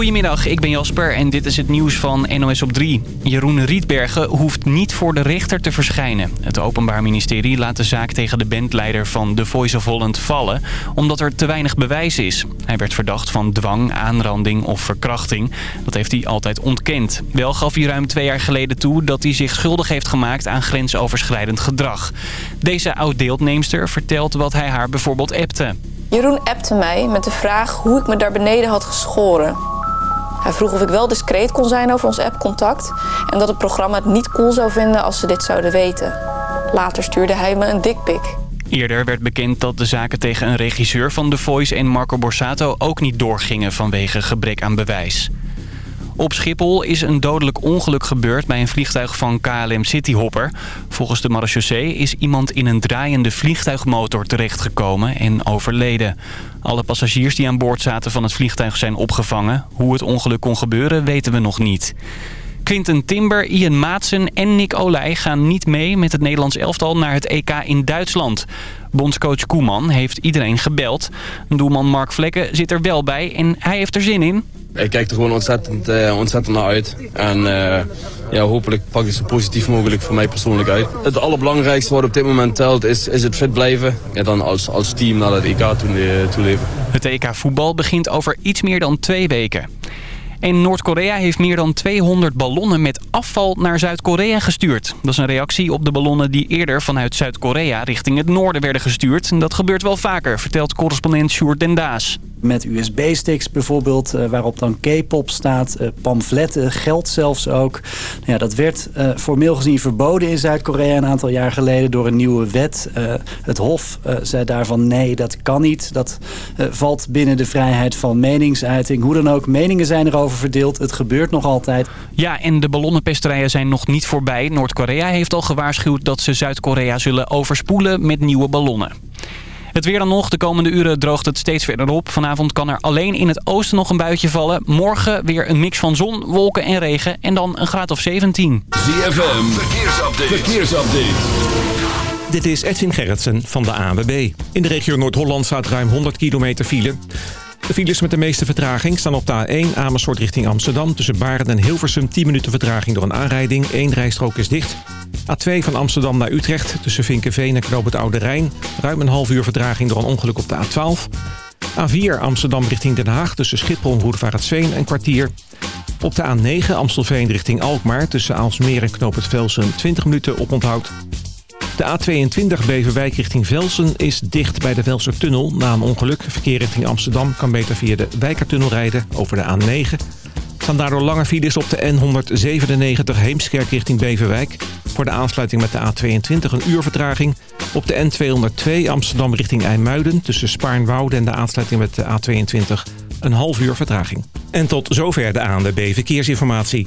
Goedemiddag, ik ben Jasper en dit is het nieuws van NOS op 3. Jeroen Rietbergen hoeft niet voor de rechter te verschijnen. Het Openbaar Ministerie laat de zaak tegen de bandleider van The Voice of Holland vallen... omdat er te weinig bewijs is. Hij werd verdacht van dwang, aanranding of verkrachting. Dat heeft hij altijd ontkend. Wel gaf hij ruim twee jaar geleden toe dat hij zich schuldig heeft gemaakt aan grensoverschrijdend gedrag. Deze oud-deeltneemster vertelt wat hij haar bijvoorbeeld appte. Jeroen appte mij met de vraag hoe ik me daar beneden had geschoren. Hij vroeg of ik wel discreet kon zijn over ons appcontact... en dat het programma het niet cool zou vinden als ze dit zouden weten. Later stuurde hij me een dikpik. Eerder werd bekend dat de zaken tegen een regisseur van The Voice en Marco Borsato ook niet doorgingen vanwege gebrek aan bewijs. Op Schiphol is een dodelijk ongeluk gebeurd bij een vliegtuig van KLM Cityhopper. Volgens de marechaussee is iemand in een draaiende vliegtuigmotor terechtgekomen en overleden. Alle passagiers die aan boord zaten van het vliegtuig zijn opgevangen. Hoe het ongeluk kon gebeuren weten we nog niet. Quinten Timber, Ian Maatsen en Nick Olij gaan niet mee met het Nederlands elftal naar het EK in Duitsland. Bondscoach Koeman heeft iedereen gebeld. Doelman Mark Vlekken zit er wel bij en hij heeft er zin in. Ik kijk er gewoon ontzettend, uh, ontzettend naar uit. En uh, ja, hopelijk pak ik zo positief mogelijk voor mij persoonlijk uit. Het allerbelangrijkste wat op dit moment telt is, is het fit blijven. En dan als, als team naar het EK toeleven. Het EK voetbal begint over iets meer dan twee weken. En Noord-Korea heeft meer dan 200 ballonnen met afval naar Zuid-Korea gestuurd. Dat is een reactie op de ballonnen die eerder vanuit Zuid-Korea richting het noorden werden gestuurd. En dat gebeurt wel vaker, vertelt correspondent Sjoerd Dendaas met USB-sticks bijvoorbeeld, uh, waarop dan K-pop staat, uh, pamfletten, geld zelfs ook. Nou ja, dat werd uh, formeel gezien verboden in Zuid-Korea een aantal jaar geleden door een nieuwe wet. het Hof zei daarvan nee, dat kan niet. Dat valt binnen de vrijheid van meningsuiting. Hoe dan ook, meningen zijn erover verdeeld. Het gebeurt nog altijd. Ja, en de ballonnenpesterijen zijn nog niet voorbij. Noord-Korea heeft al gewaarschuwd dat ze Zuid-Korea zullen overspoelen met nieuwe ballonnen. Het weer dan nog. De komende uren droogt het steeds verder op. Vanavond kan er alleen in het oosten nog een buitje vallen. Morgen weer een mix van zon, wolken en regen. En dan een graad of 17. ZFM, verkeersupdate. verkeersupdate. Dit is Edwin Gerritsen van de ANWB. In de regio Noord-Holland staat ruim 100 kilometer file. De files met de meeste vertraging staan op de A1 Amersfoort richting Amsterdam. Tussen Baren en Hilversum 10 minuten vertraging door een aanrijding. Eén rijstrook is dicht. A2 van Amsterdam naar Utrecht tussen Vinkenveen en Knoop het Oude Rijn. Ruim een half uur vertraging door een ongeluk op de A12. A4 Amsterdam richting Den Haag tussen Schiphol en Roervaartsveen een kwartier. Op de A9 Amstelveen richting Alkmaar tussen Aalsmeer en Knoop het Velsen 20 minuten op onthoud. De A22 Beverwijk richting Velsen is dicht bij de Velsertunnel na een ongeluk. Verkeer richting Amsterdam kan beter via de Wijkertunnel rijden over de A9. Staan daardoor lange files op de N197 Heemskerk richting Beverwijk. Voor de aansluiting met de A22 een uur vertraging. Op de N202 Amsterdam richting IJmuiden tussen Spaarnwoude en de aansluiting met de A22 een half uur vertraging. En tot zover de ANWB Verkeersinformatie.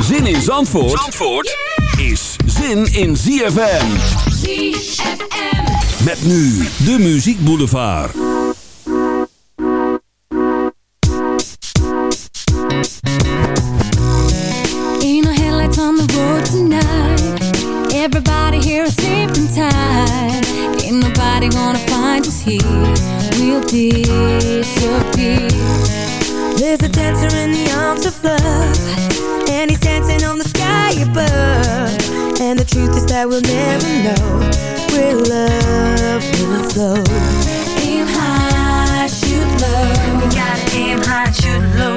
Zin in Zandvoort, Zandvoort is zin in ZFM. ZFM. Met nu de Muziek Boulevard. Ain't no headlights on the road tonight. Everybody here is sleeping tight. Ain't nobody gonna find us here. We'll disappear. There's a dancer in the arms of love. And he's dancing on the sky above. And the truth is that we'll never know Where love will flow. Aim high, shoot low. You gotta aim high, shoot low,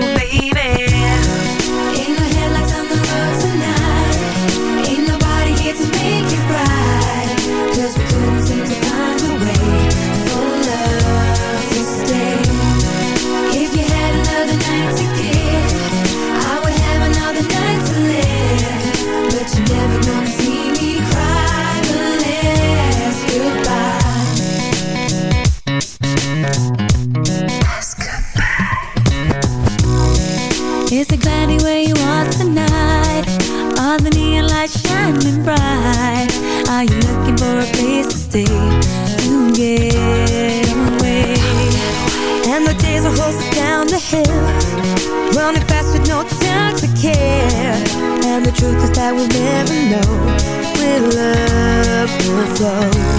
We'll never know where love will flow.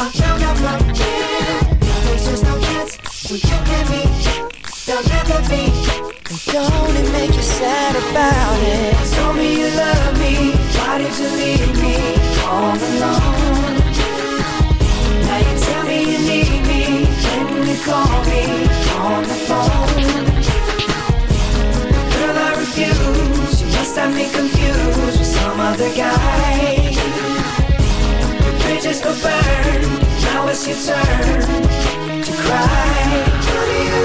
I found out from here. There's no chance you and me. There'll never. And don't it make you sad about it? Told me you love me. Why did you leave me all alone? Now you tell me you need me. When you call me on the phone. Girl, I refuse. You me confused with some other guy. Bridges go burn. Now it's your turn to cry. Tell me a.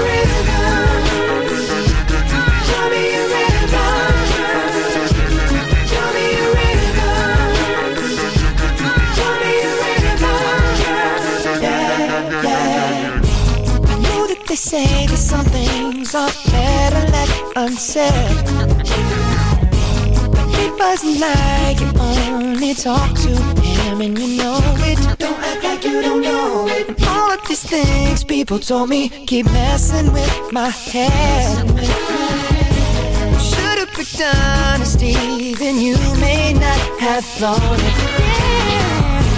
Tell me a. Tell me a. Tell me a. Yeah, yeah. I know that they say that some things are better left unsaid. It wasn't like you only talk to him and you know it. Don't act like you don't know it. And all of these things people told me keep messing with my head. Should've picked honesty, then you may not have thought it. Yeah.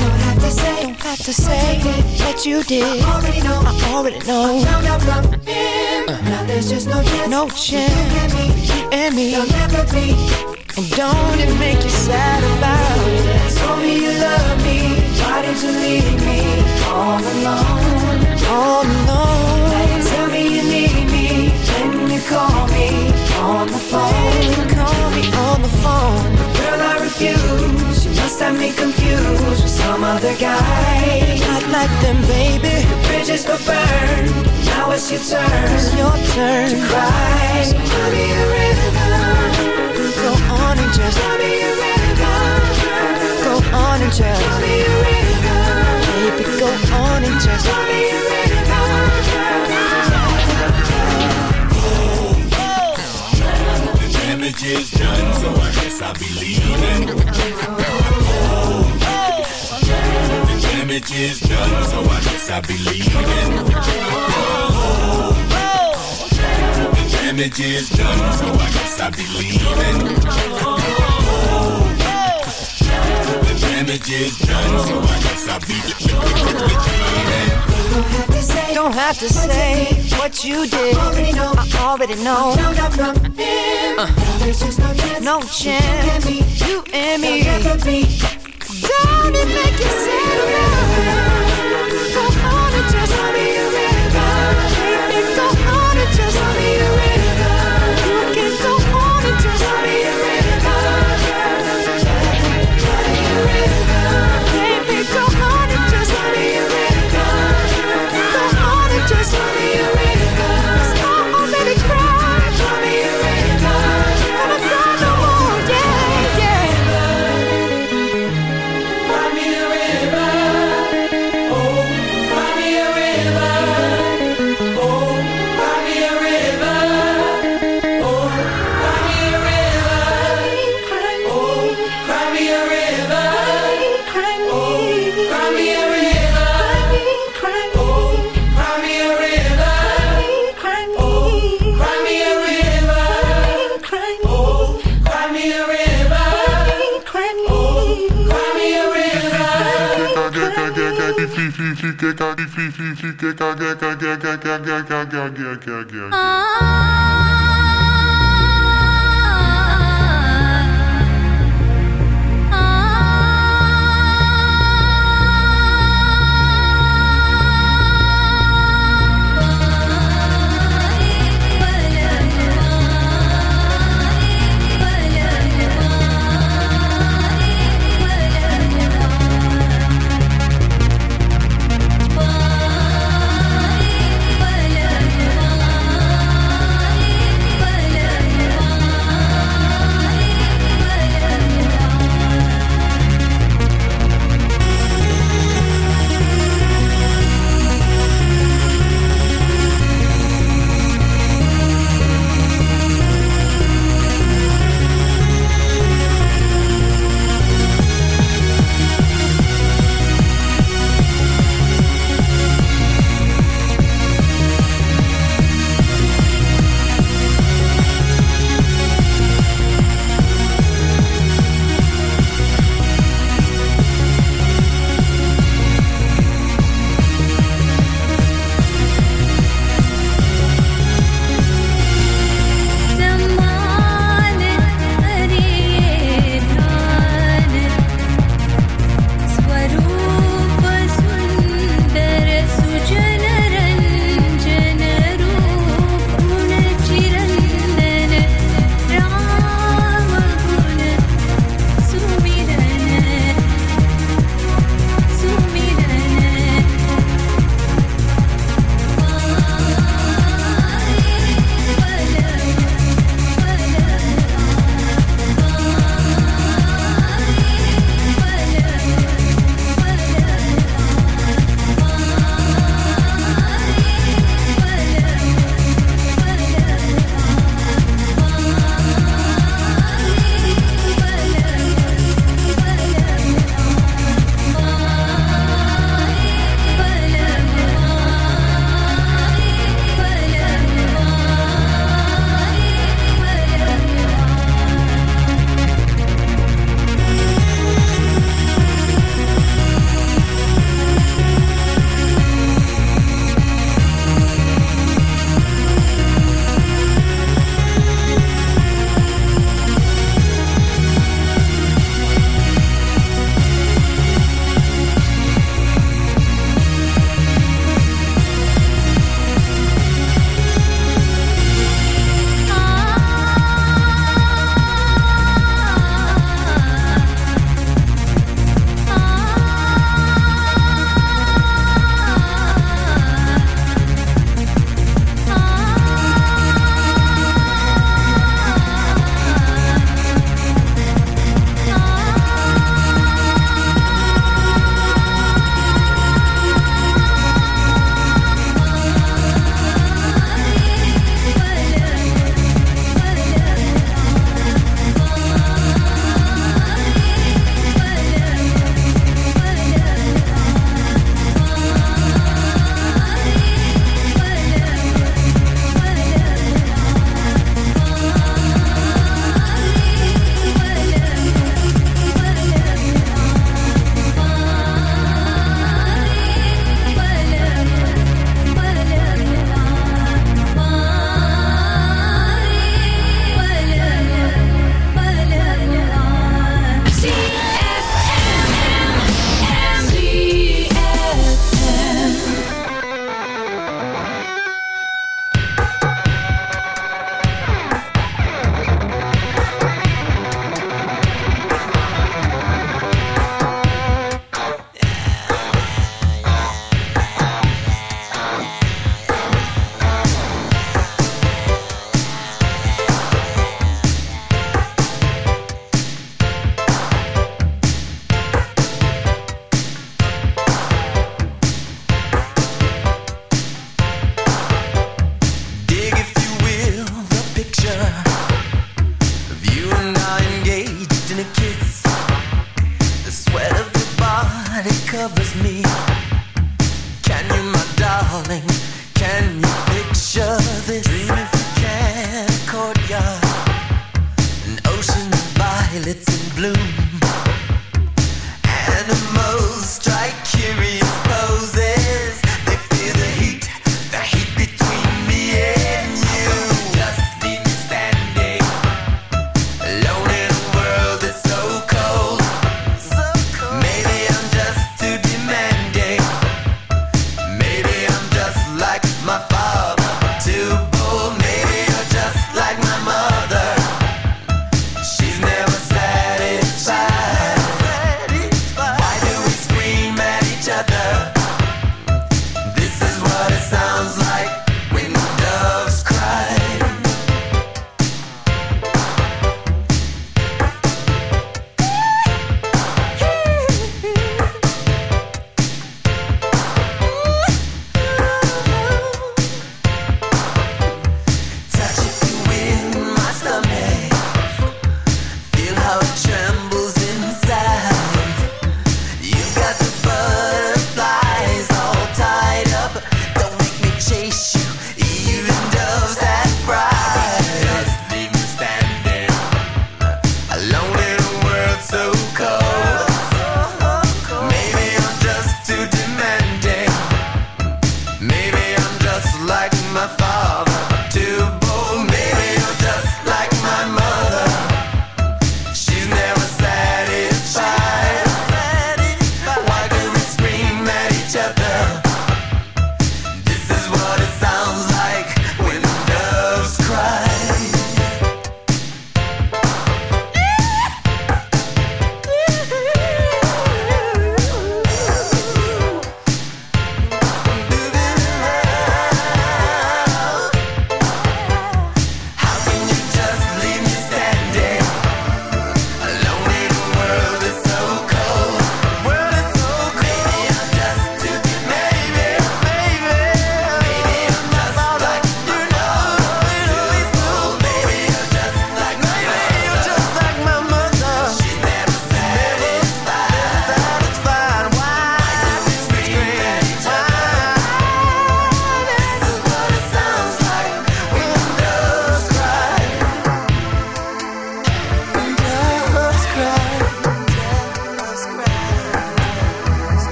Don't have to say, don't have to say that you did. I already know, I already know. I found out from him. Uh. Now there's just no chance. No chance. You and me. Be. And don't it make you sad about it? Told me you love me. Why did you leave me all alone? All alone. Tell me you need me. When you call me on the phone. Call me on the phone. Girl, I refuse. You must have me confused with some other guy. Not like them, baby. The bridges go burn. Now it's your turn. It's your turn to cry. So tell me a rhythm. Go on and just tell me a rhythm. And just. Baby, go on and just damage is done, so I guess I'll be leaving. The damage is done, so I guess I'll be leaving. The damage is done, so I guess I'll be leaving. The damage is done, so I guess I'll be leaving. Don't have to say what you did. I already know. I already know. Uh, no chance. You and me. Don't it make you sad enough? Go on and just tell me a rhythm. Baby, go on and just tell me a rhythm. You can go on and just tell Gag, gag, gag, gag, gag, gag, gag, gag, gag, gag, gag, gag, gag,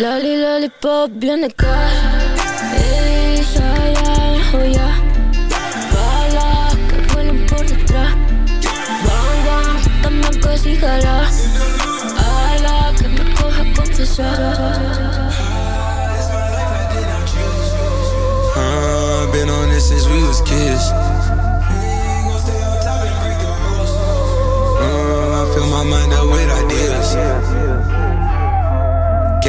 Loli, lollipop, bien de casa Ey, ya, ya, oh ya Balas que vuelan por detrás Bang, bang, dame jala Ala, que me coja confesar been on this since we was kids. Uh, I fill my mind up with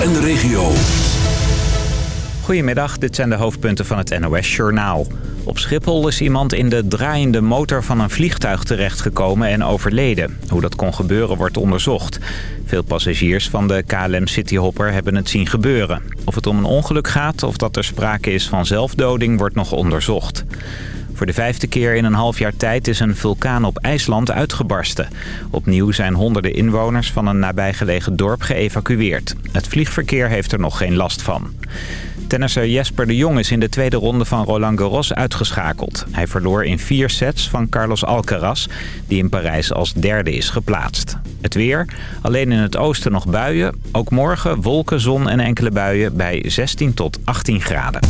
En de regio. Goedemiddag, dit zijn de hoofdpunten van het NOS-journaal. Op Schiphol is iemand in de draaiende motor van een vliegtuig terechtgekomen en overleden. Hoe dat kon gebeuren wordt onderzocht. Veel passagiers van de KLM Cityhopper hebben het zien gebeuren. Of het om een ongeluk gaat of dat er sprake is van zelfdoding wordt nog onderzocht. Voor de vijfde keer in een half jaar tijd is een vulkaan op IJsland uitgebarsten. Opnieuw zijn honderden inwoners van een nabijgelegen dorp geëvacueerd. Het vliegverkeer heeft er nog geen last van. Tennisser Jesper de Jong is in de tweede ronde van Roland Garros uitgeschakeld. Hij verloor in vier sets van Carlos Alcaraz, die in Parijs als derde is geplaatst. Het weer, alleen in het oosten nog buien. Ook morgen wolken, zon en enkele buien bij 16 tot 18 graden.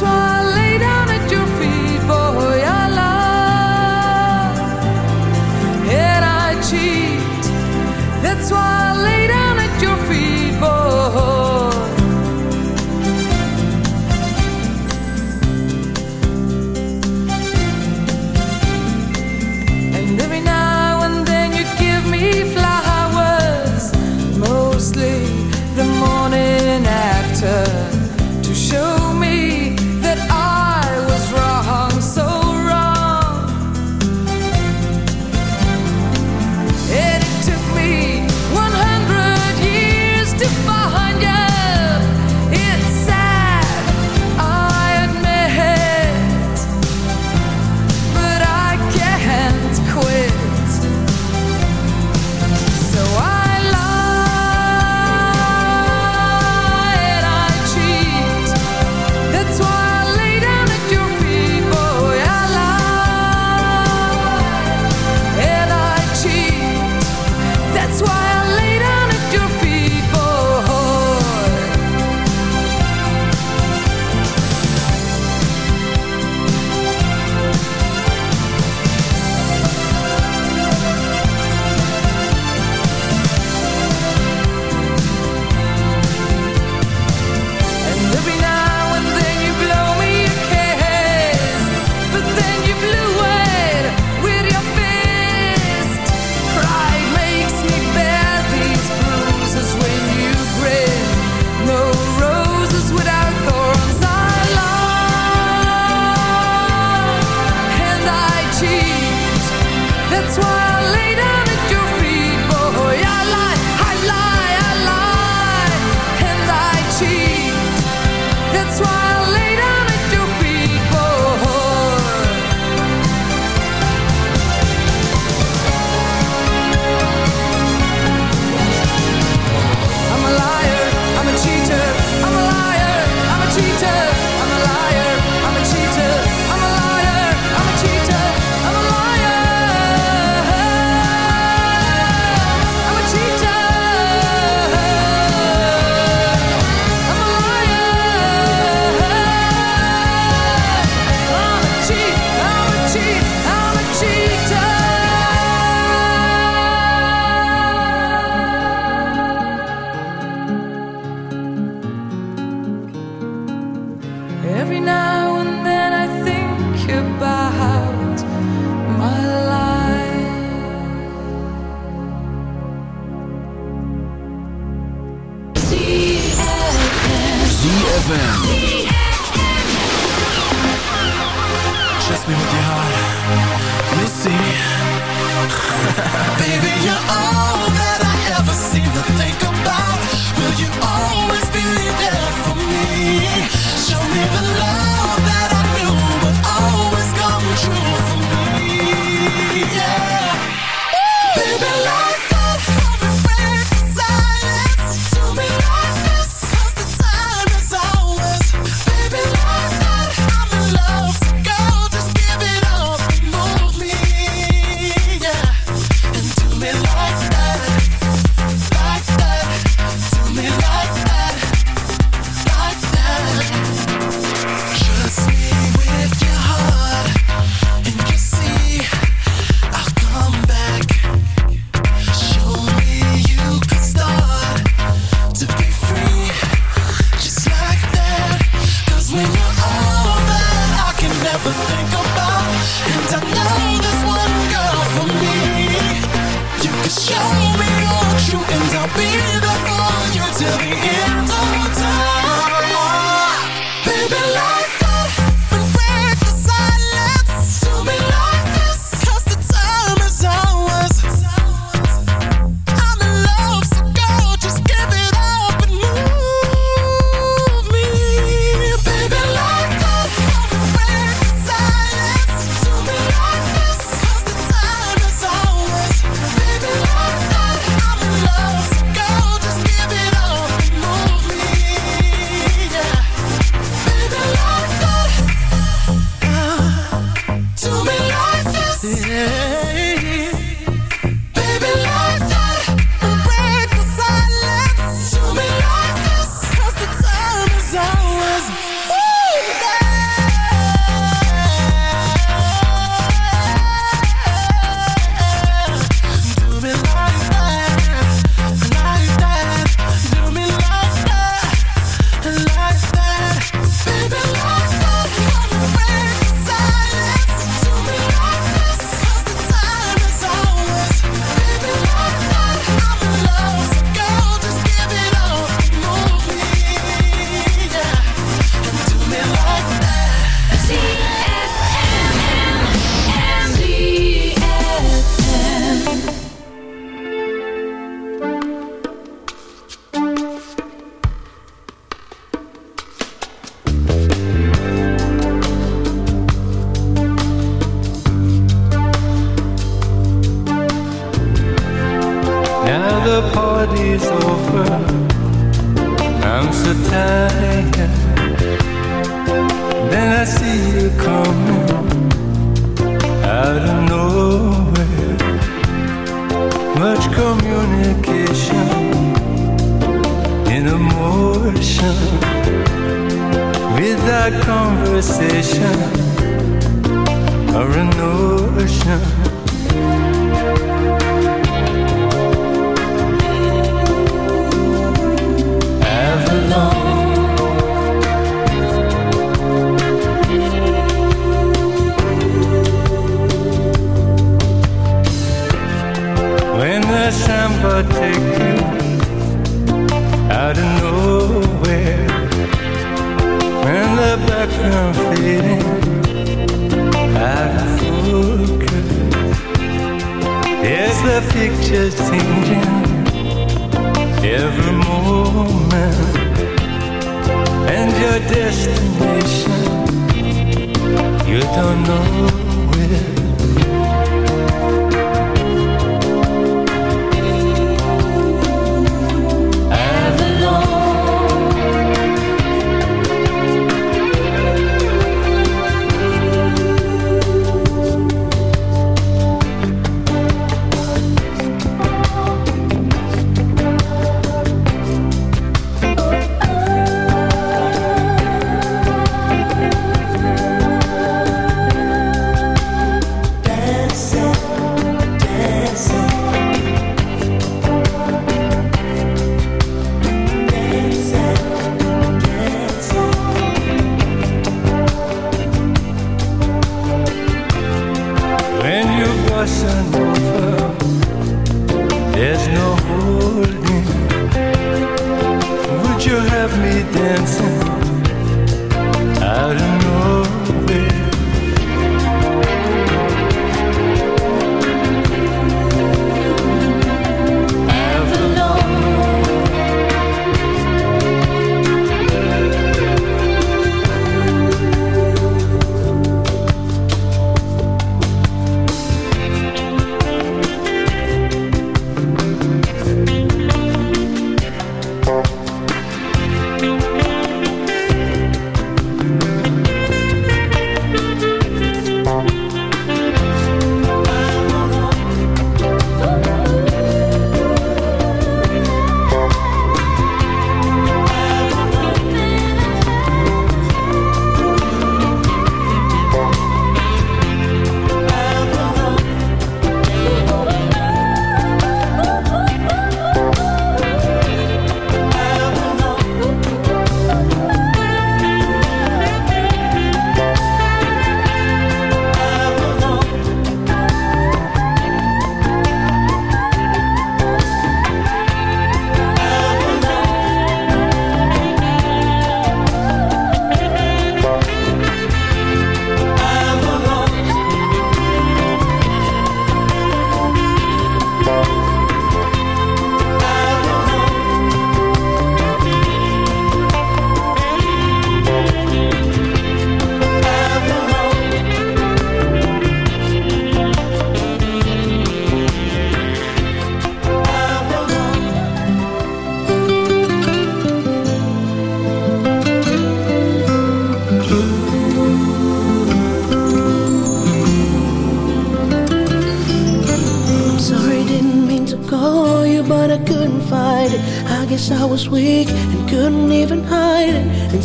That's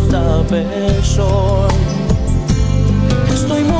cierta persona. Estoy muy